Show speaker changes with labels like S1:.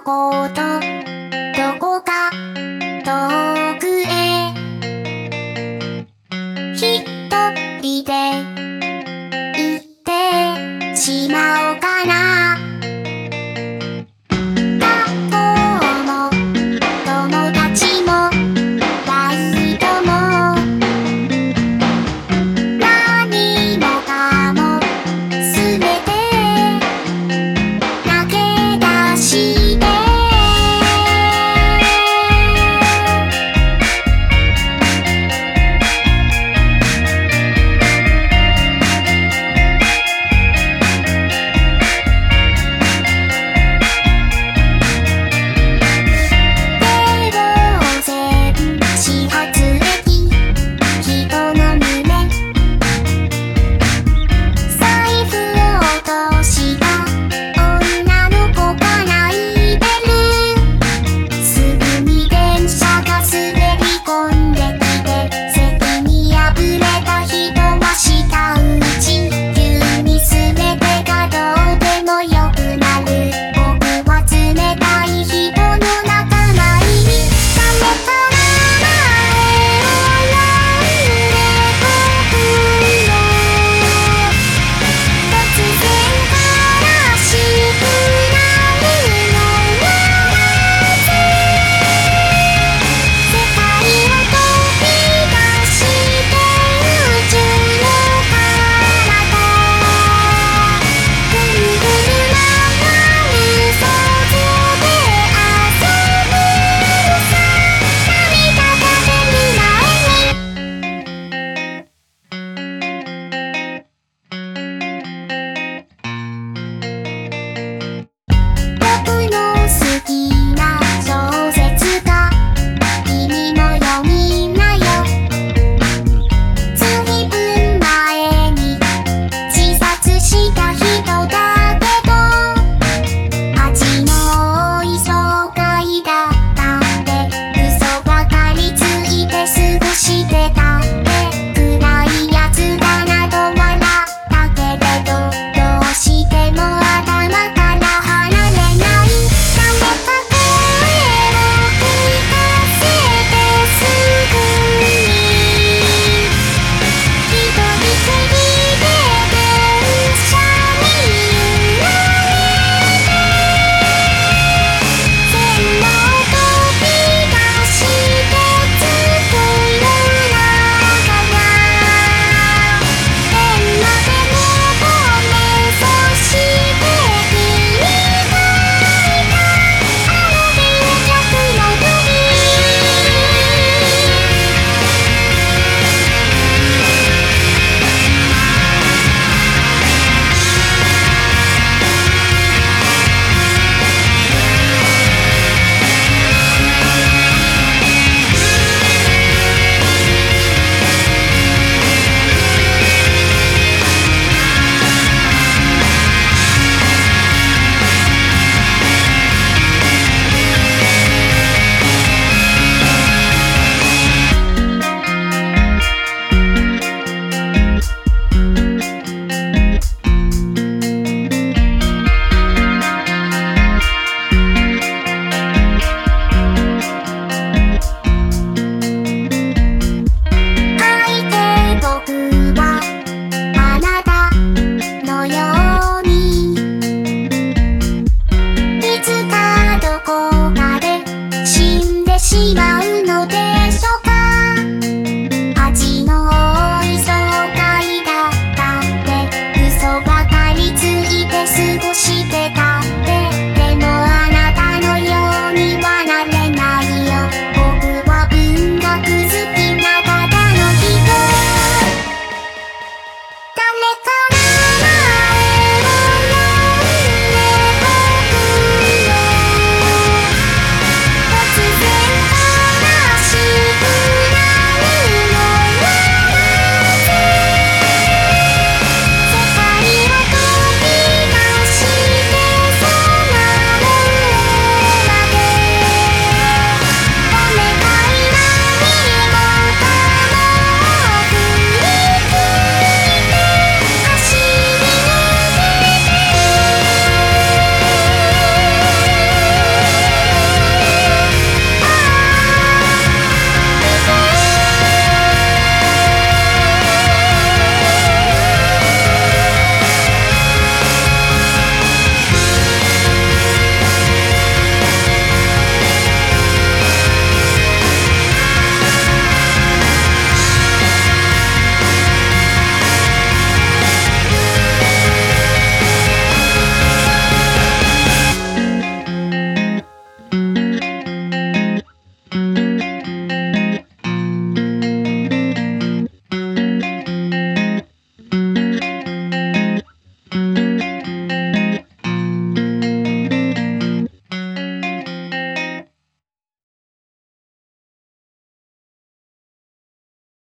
S1: ことど